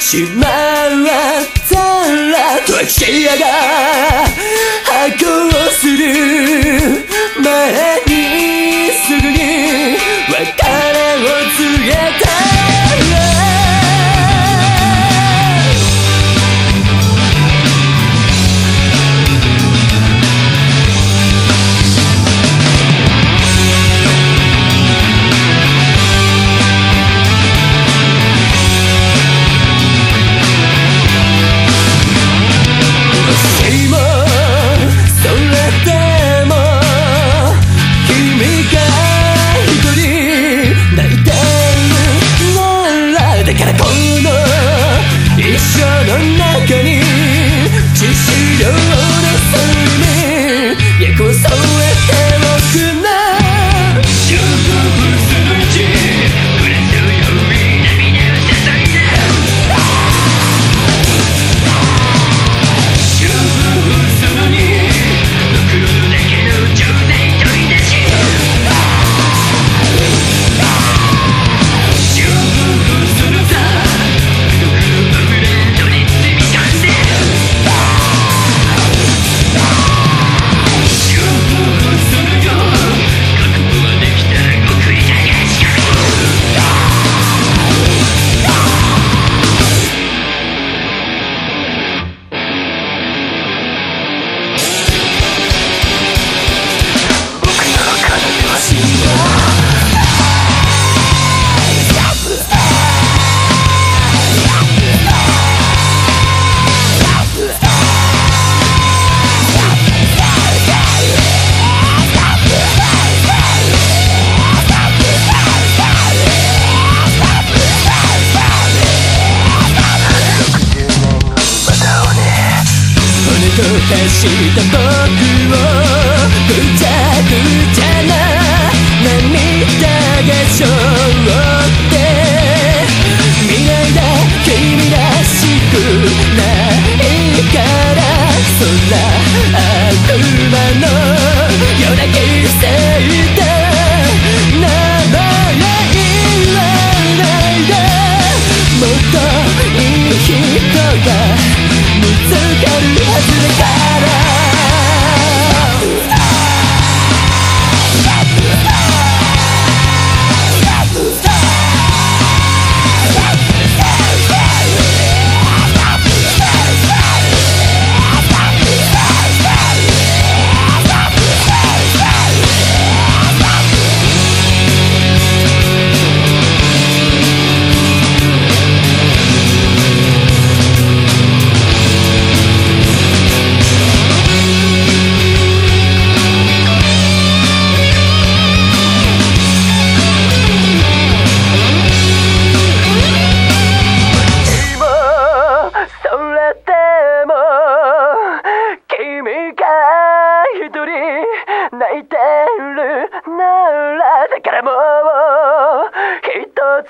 しまったらタきシやが箱をする。前からこの一生の中に化した僕をぐちゃぐちゃな涙が背負って未来だ君らしくないから空悪魔の夜だけ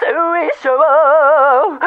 that's we show.